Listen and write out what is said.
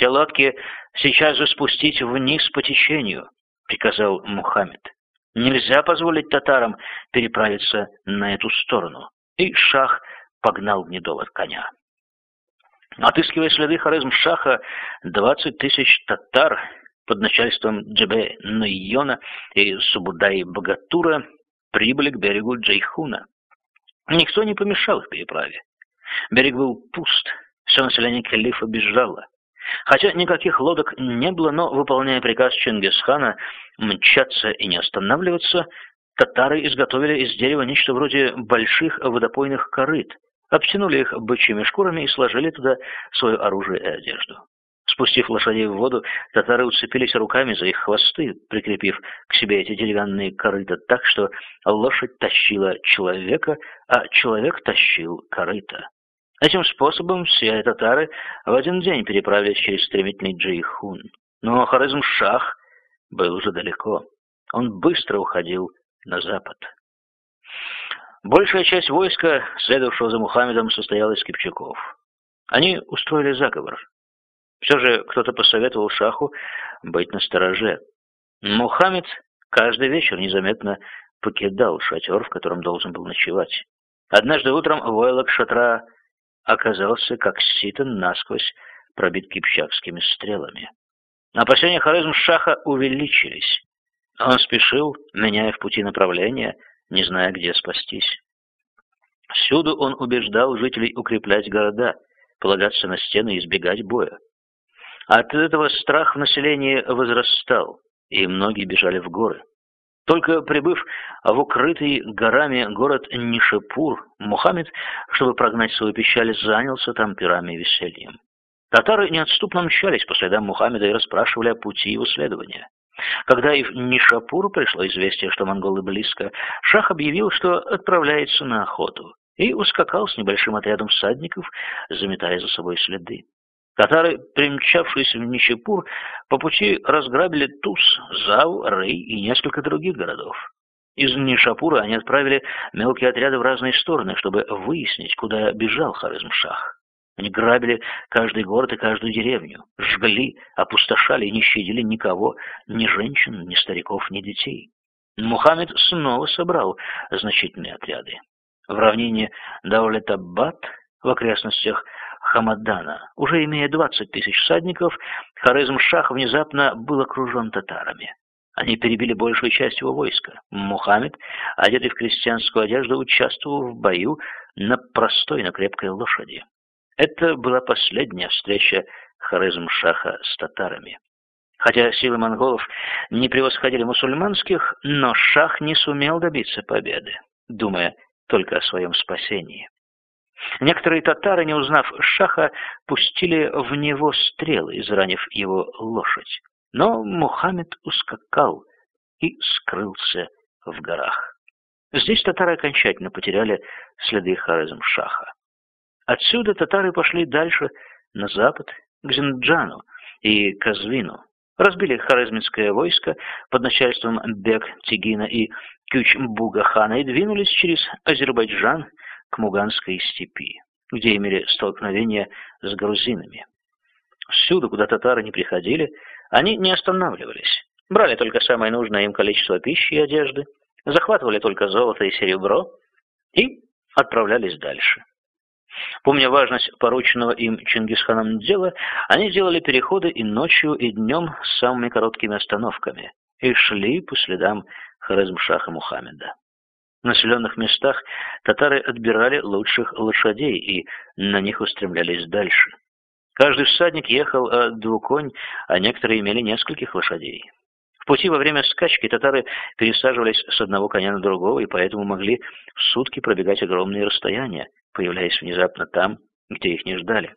«Все лодки сейчас же спустить вниз по течению», — приказал Мухаммед. «Нельзя позволить татарам переправиться на эту сторону». И шах погнал гнедого коня. Отыскивая следы Хорезм-Шаха, 20 тысяч татар под начальством Джебе Нуйона и Субудай Богатура прибыли к берегу Джейхуна. Никто не помешал их переправе. Берег был пуст, все население Калифа бежало. Хотя никаких лодок не было, но, выполняя приказ Чингисхана мчаться и не останавливаться, татары изготовили из дерева нечто вроде больших водопойных корыт, обтянули их бычьими шкурами и сложили туда свое оружие и одежду. Спустив лошадей в воду, татары уцепились руками за их хвосты, прикрепив к себе эти деревянные корыта так, что лошадь тащила человека, а человек тащил корыто. Этим способом все татары в один день переправились через стремительный Джейхун. Но Хорезм-Шах был уже далеко. Он быстро уходил на запад. Большая часть войска, следовавшего за Мухаммедом, состояла из кипчаков. Они устроили заговор. Все же кто-то посоветовал Шаху быть настороже. Мухаммед каждый вечер незаметно покидал шатер, в котором должен был ночевать. Однажды утром войлок шатра оказался, как ситан, насквозь пробит кипчакскими стрелами. Опасения Хорезм-Шаха увеличились. Он спешил, меняя в пути направления, не зная, где спастись. Всюду он убеждал жителей укреплять города, полагаться на стены и избегать боя. От этого страх в населении возрастал, и многие бежали в горы. Только прибыв в укрытый горами город Нишепур, Мухаммед, чтобы прогнать свою печаль, занялся там пирами и весельем. Татары неотступно мчались по следам Мухаммеда и расспрашивали о пути его следования. Когда и в Нишапур пришло известие, что монголы близко, Шах объявил, что отправляется на охоту, и ускакал с небольшим отрядом всадников, заметая за собой следы. Татары, примчавшись в Нищепур, по пути разграбили Туз, Зав, Рей и несколько других городов. Из Нишапура они отправили мелкие отряды в разные стороны, чтобы выяснить, куда бежал Харизм-Шах. Они грабили каждый город и каждую деревню, жгли, опустошали и не щадили никого, ни женщин, ни стариков, ни детей. Мухаммед снова собрал значительные отряды. В равнине Даулетабад в окрестностях Хамадана, уже имея 20 тысяч всадников, Хорезм-Шах внезапно был окружен татарами. Они перебили большую часть его войска. Мухаммед, одетый в крестьянскую одежду, участвовал в бою на простой, но крепкой лошади. Это была последняя встреча Хорезм-Шаха с татарами. Хотя силы монголов не превосходили мусульманских, но Шах не сумел добиться победы, думая только о своем спасении. Некоторые татары, не узнав Шаха, пустили в него стрелы, изранив его лошадь. Но Мухаммед ускакал и скрылся в горах. Здесь татары окончательно потеряли следы Хорезм-Шаха. Отсюда татары пошли дальше, на запад, к Зинджану и Казвину. Разбили хорезминское войско под начальством Бек-Тигина и Кюч-Буга-хана и двинулись через Азербайджан к Муганской степи, где имели столкновение с грузинами. Всюду, куда татары не приходили, они не останавливались. Брали только самое нужное им количество пищи и одежды, захватывали только золото и серебро и отправлялись дальше. Помня важность порученного им Чингисханом дела, они делали переходы и ночью, и днем с самыми короткими остановками и шли по следам Хорезмшаха Мухаммеда. В населенных местах татары отбирали лучших лошадей и на них устремлялись дальше. Каждый всадник ехал а двуконь, а некоторые имели нескольких лошадей. В пути во время скачки татары пересаживались с одного коня на другого и поэтому могли в сутки пробегать огромные расстояния, появляясь внезапно там, где их не ждали.